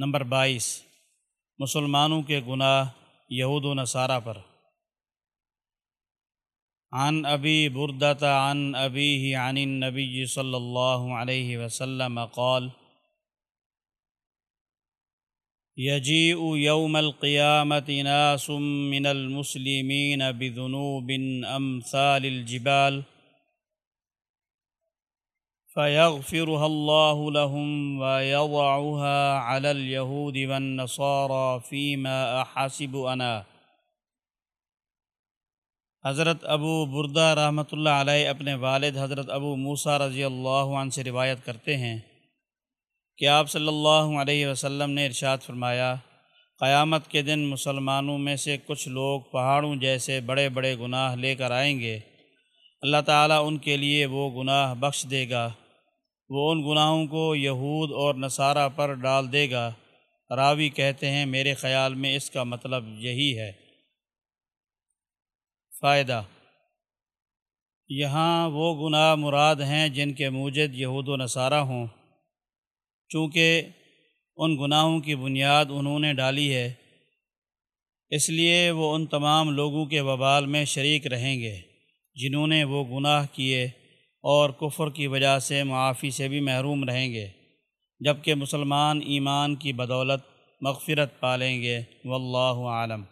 Number بائیس، مسلمانوں کے گناہ یہود و نصارہ پر۔ عن ابی بردت عن ابی عن النبی صلی اللہ علیہ وسلم قال يجيء يوم القيامة ناس من المسلمين بذنوب أمثال الجبال۔ فيغفرها الله لهم ويضعها على اليهود والنصارى فيما أحسب أنا حضرت ابو بردہ رحمۃ اللہ علیہ اپنے والد حضرت ابو موسیٰ رضی اللہ عنہ سے روایت کرتے ہیں کہ آپ صلی اللہ علیہ وسلم نے ارشاد فرمایا، قیامت کے دن مسلمانوں میں سے کچھ لوگ پہاڑوں جیسے بڑے بڑے گناہ لے کر آئیں گے۔ اللہ تعالیٰ ان کے لیے وہ گناہ بخش دے گا۔ وہ ان گناہوں کو یہود اور نصارہ پر ڈال دے گا۔ راوی کہتے ہیں، میرے خیال میں اس کا مطلب یہی ہے۔ فائدہ۔ یہاں وہ گناہ مراد ہیں جن کے موجد یہود و نصارہ ہوں۔ چونکہ ان گناہوں کی بنیاد انہوں نے ڈالی ہے، اس لیے وہ ان تمام لوگوں کے وبال میں شریک رہیں گے، جنہوں نے وہ گناہ کیے۔ اور کفر کی وجہ سے معافی سے بھی محروم رہیں گے، جبکہ مسلمان ایمان کی بدولت مغفرت پالیں گے، واللہ عالم